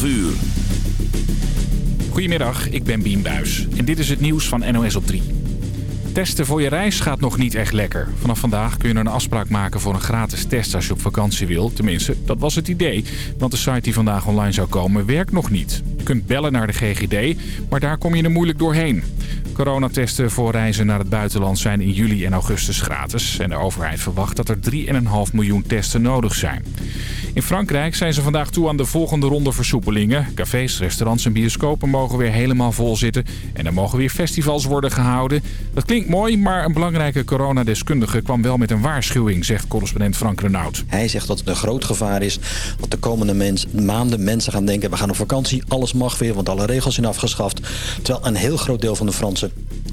12 uur. Goedemiddag, ik ben Bien Buis en dit is het nieuws van NOS op 3. Testen voor je reis gaat nog niet echt lekker. Vanaf vandaag kun je een afspraak maken voor een gratis test als je op vakantie wil. Tenminste, dat was het idee. Want de site die vandaag online zou komen werkt nog niet. Je kunt bellen naar de GGD, maar daar kom je er moeilijk doorheen. Coronatesten voor reizen naar het buitenland zijn in juli en augustus gratis. En de overheid verwacht dat er 3,5 miljoen testen nodig zijn. In Frankrijk zijn ze vandaag toe aan de volgende ronde versoepelingen. Cafés, restaurants en bioscopen mogen weer helemaal vol zitten. En er mogen weer festivals worden gehouden. Dat klinkt mooi, maar een belangrijke coronadeskundige kwam wel met een waarschuwing, zegt correspondent Frank Renaud. Hij zegt dat het een groot gevaar is dat de komende maanden mensen gaan denken... we gaan op vakantie, alles mag weer, want alle regels zijn afgeschaft. Terwijl een heel groot deel van de Fransen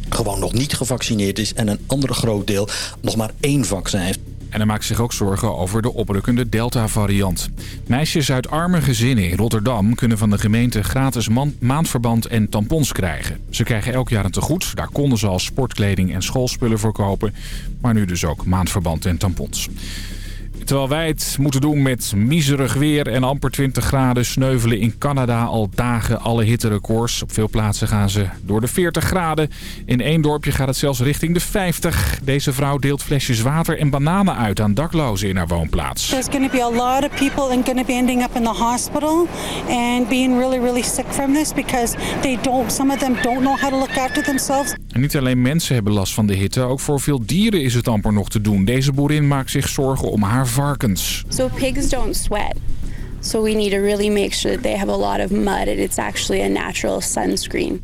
gewoon nog niet gevaccineerd is... en een ander groot deel nog maar één vaccin heeft. En hij maakt zich ook zorgen over de oprukkende Delta-variant. Meisjes uit arme gezinnen in Rotterdam kunnen van de gemeente gratis maandverband en tampons krijgen. Ze krijgen elk jaar een tegoed. Daar konden ze al sportkleding en schoolspullen voor kopen. Maar nu dus ook maandverband en tampons. Terwijl wij het moeten doen met miserig weer en amper 20 graden... sneuvelen in Canada al dagen alle hitterecords. Op veel plaatsen gaan ze door de 40 graden. In één dorpje gaat het zelfs richting de 50. Deze vrouw deelt flesjes water en bananen uit aan daklozen in haar woonplaats. There's going to be a lot of people and going to be ending up in the hospital... and being really, really sick from this... because they don't, some of them don't know how to look after themselves. En niet alleen mensen hebben last van de hitte. Ook voor veel dieren is het amper nog te doen. Deze boerin maakt zich zorgen om haar varkens. So pigs don't sweat. So we need to really make sure that they have a lot of mud and it's actually a natural sunscreen.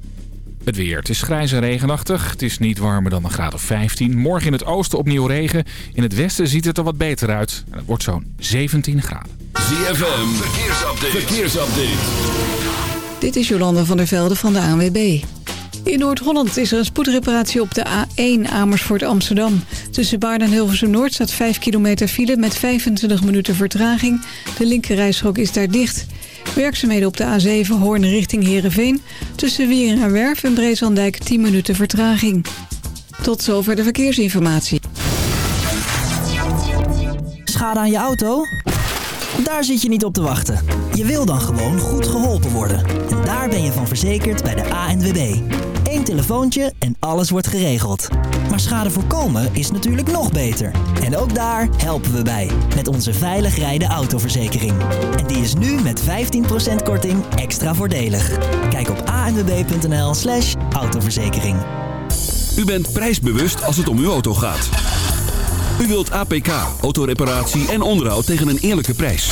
Het weer. Het is grijs en regenachtig. Het is niet warmer dan een graad of 15. Morgen in het oosten opnieuw regen. In het westen ziet het er wat beter uit. En het wordt zo'n 17 graden. ZFM. Verkeersupdate. Verkeersupdate. Dit is Jolanda van der Velde van de ANWB. In Noord-Holland is er een spoedreparatie op de A1 Amersfoort-Amsterdam. Tussen Baarn en Hilversum-Noord staat 5 kilometer file met 25 minuten vertraging. De linkerrijstrook is daar dicht. Werkzaamheden op de A7 Hoorn richting Heerenveen. Tussen Wierenwerf en Breeslandijk 10 minuten vertraging. Tot zover de verkeersinformatie. Schade aan je auto? Daar zit je niet op te wachten. Je wil dan gewoon goed geholpen worden. En daar ben je van verzekerd bij de ANWB. Telefoontje en alles wordt geregeld. Maar schade voorkomen is natuurlijk nog beter. En ook daar helpen we bij. Met onze veilig rijden autoverzekering. En die is nu met 15% korting extra voordelig. Kijk op anwb.nl slash autoverzekering. U bent prijsbewust als het om uw auto gaat. U wilt APK, autoreparatie en onderhoud tegen een eerlijke prijs.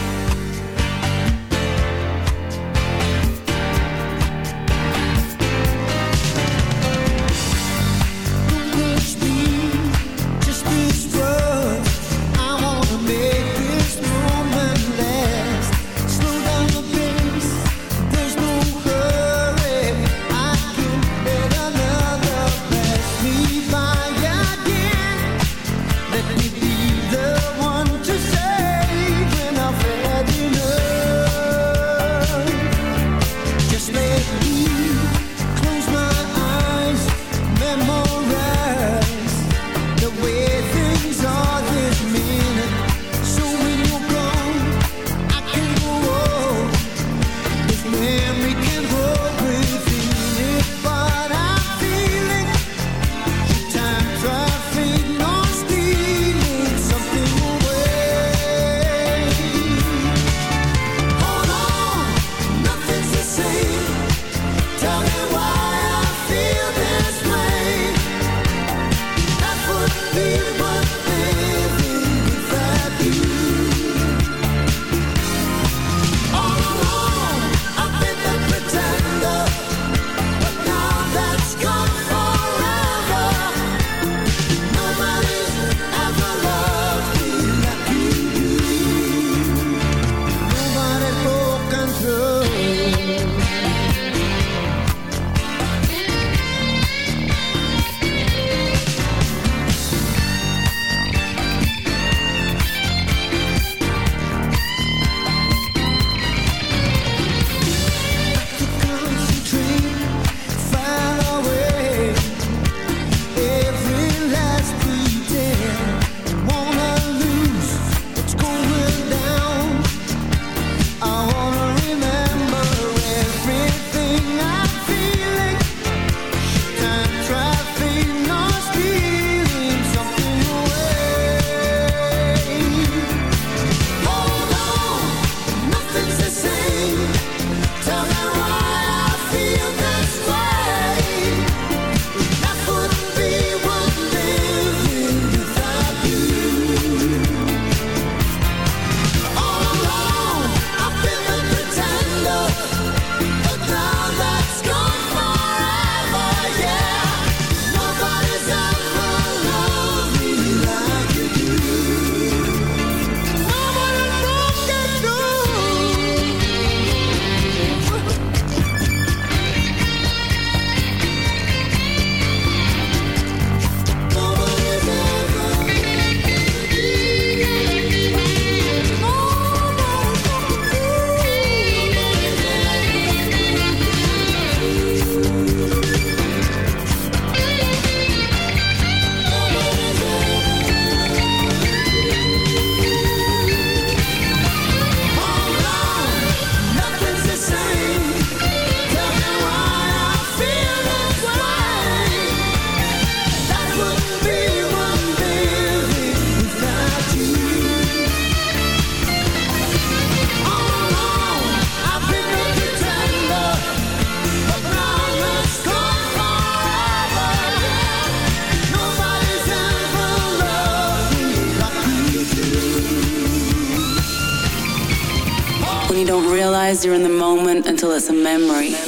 was a memory.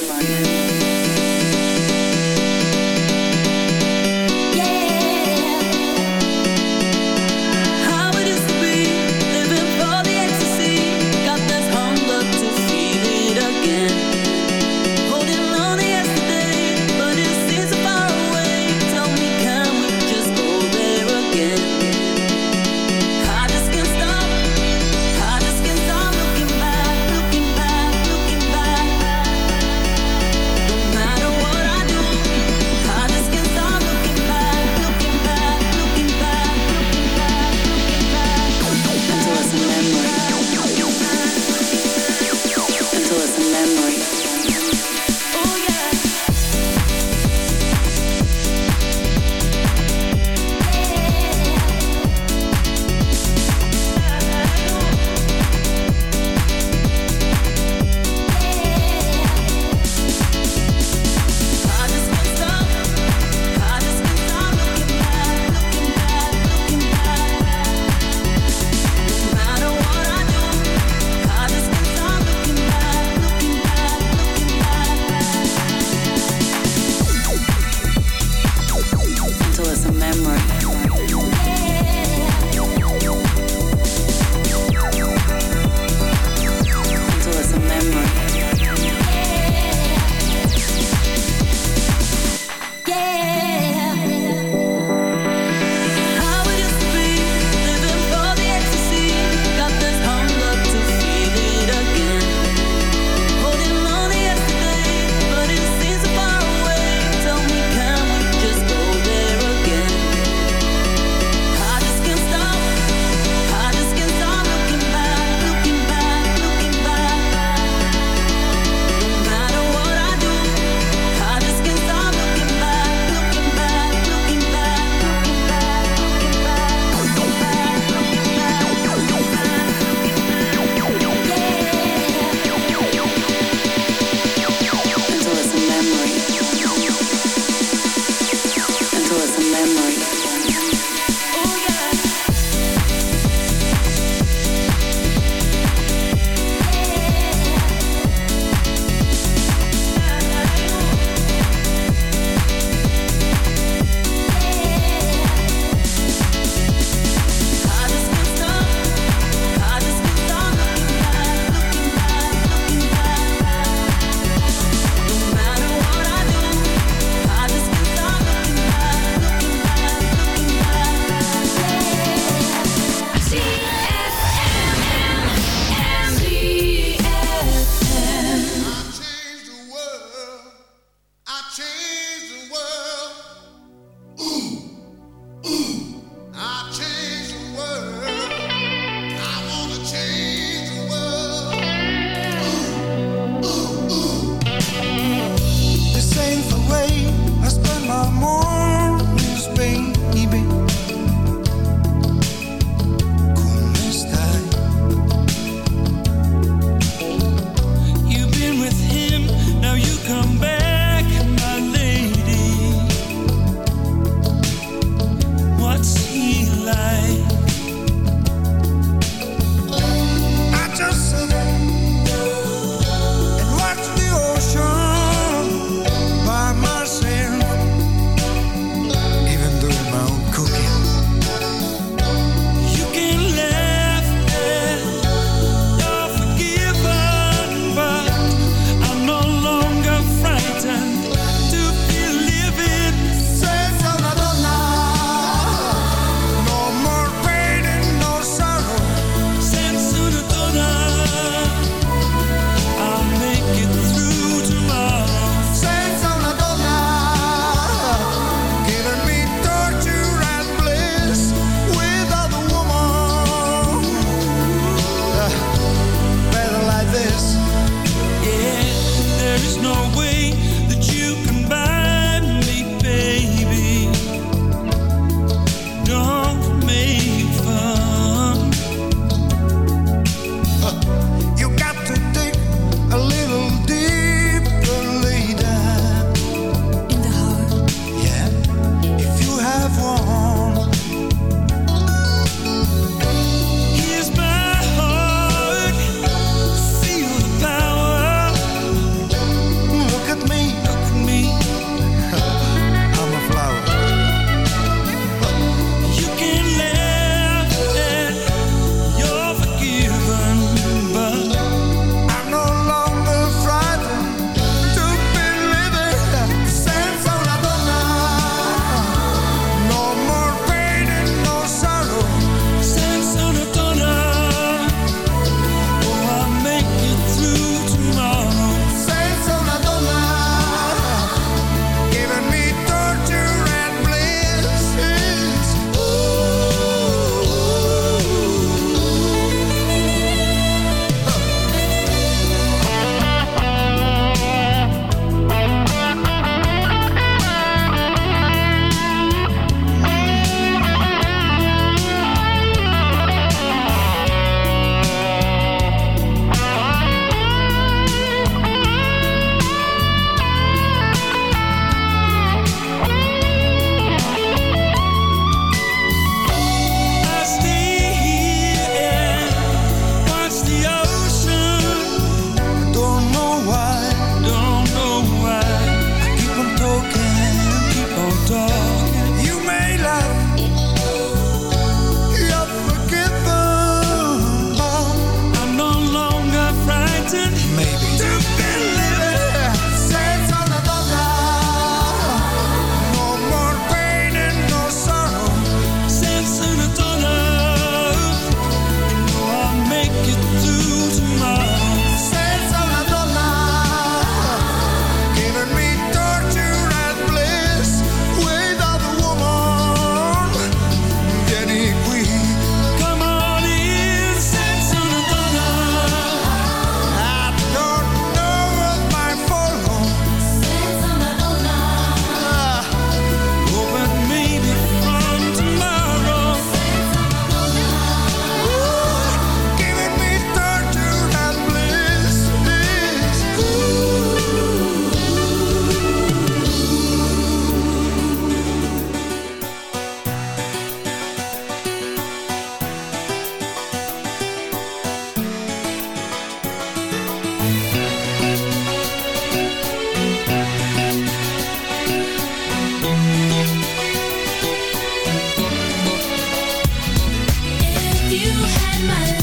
had my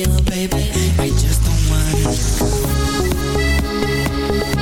baby. I just don't wanna go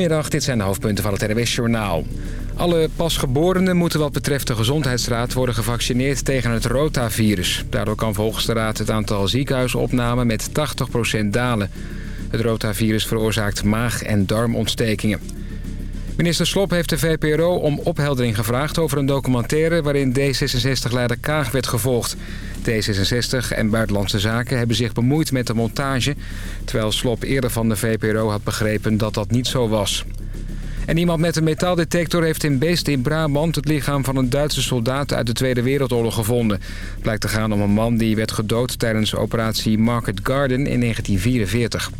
Goedemiddag, dit zijn de hoofdpunten van het NWS Journaal. Alle pasgeborenen moeten wat betreft de Gezondheidsraad worden gevaccineerd tegen het rotavirus. Daardoor kan volgens de raad het aantal ziekenhuisopnamen met 80% dalen. Het rotavirus veroorzaakt maag- en darmontstekingen. Minister Slop heeft de VPRO om opheldering gevraagd over een documentaire... waarin D66-leider Kaag werd gevolgd. D66 en Buitenlandse Zaken hebben zich bemoeid met de montage... terwijl Slop eerder van de VPRO had begrepen dat dat niet zo was. En iemand met een metaaldetector heeft in Beest in Brabant... het lichaam van een Duitse soldaat uit de Tweede Wereldoorlog gevonden. Het blijkt te gaan om een man die werd gedood tijdens operatie Market Garden in 1944.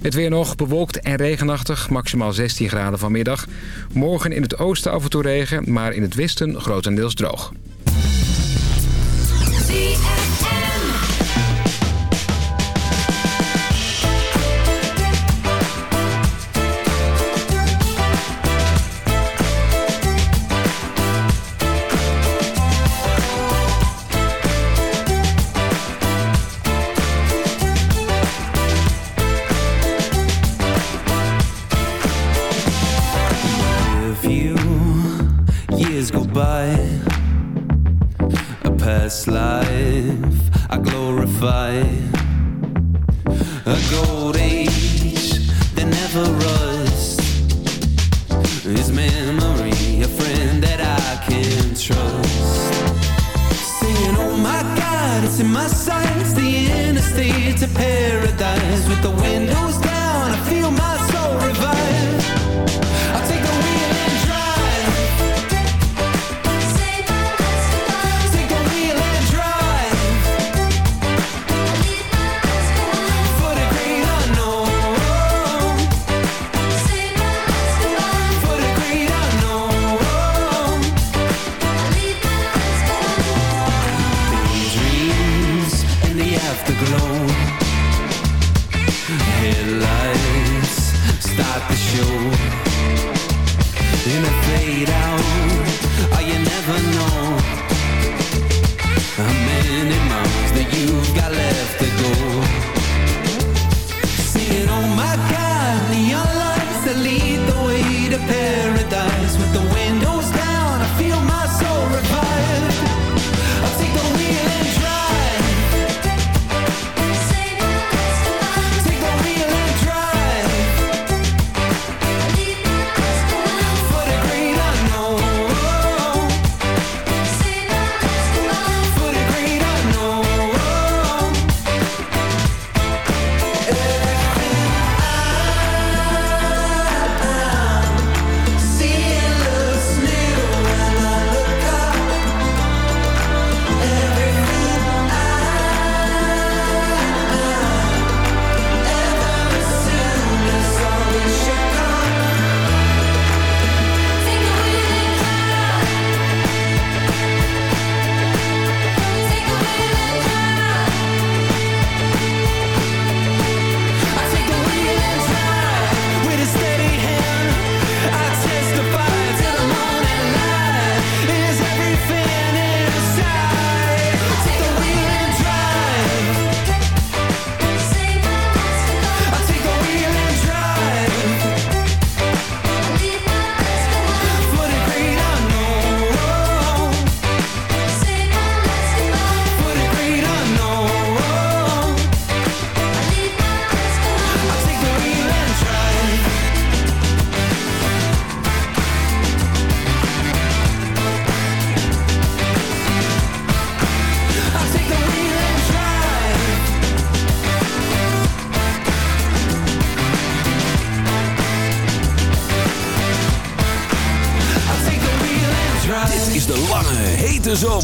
Het weer nog bewolkt en regenachtig, maximaal 16 graden vanmiddag. Morgen in het oosten af en toe regen, maar in het westen grotendeels droog. ZFM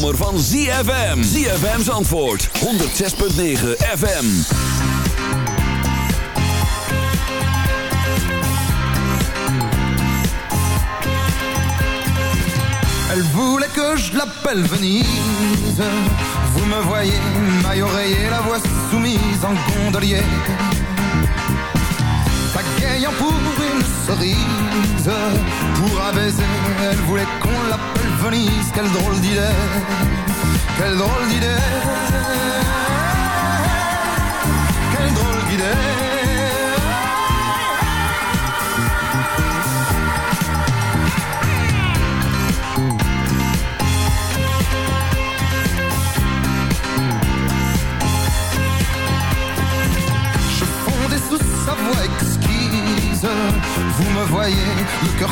zomer van ZFM. ZFM's antwoord, 106.9 FM. Elle voulait que je l'appelle Venise. Vous me voyez, maille oreiller, la voix soumise en gondolier. Pagayant pour une cerise, pour un elle voulait on l'appelle Venise, quelle drôle d'idée, quelle drôle d'idée, quelle drôle d'idée. Jeffon des sous sa voix exquise, Vous me voyez, le cœur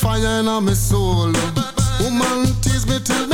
fire in my soul. Woman, tease me till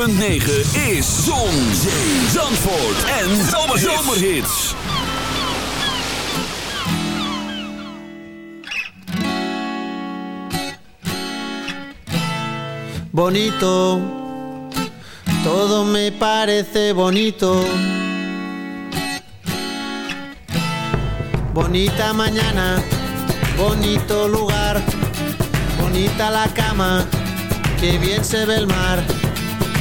106.9 is Zon, Zee, Zandvoort en Zomerhits. bonito, todo me parece bonito. Bonita mañana, bonito lugar, bonita la cama, que bien se ve el mar.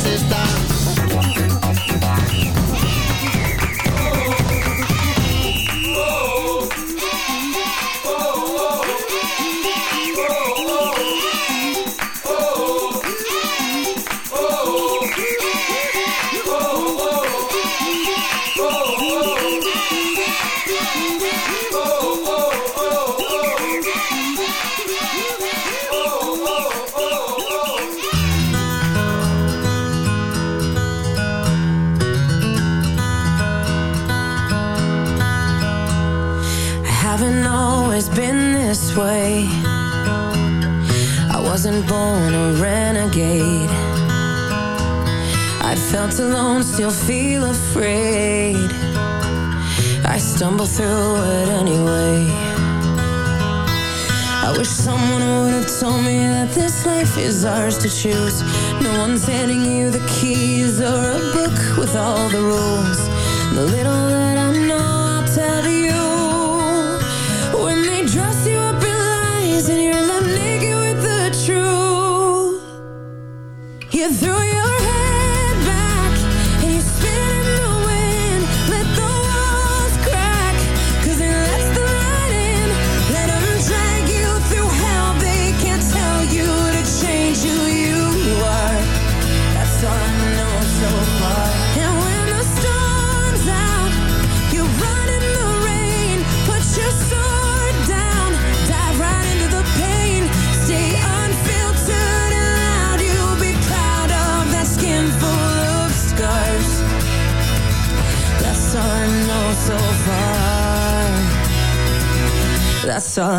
Se está. felt alone, still feel afraid. I stumble through it anyway. I wish someone would have told me that this life is ours to choose. No one's handing you the keys or a book with all the rules. The little that I know I'll tell you. When they dress you up in lies and you're left naked with the truth. You threw your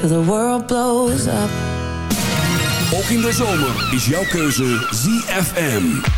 till the world blows up. Ook in de zomer is jouw keuze ZFM.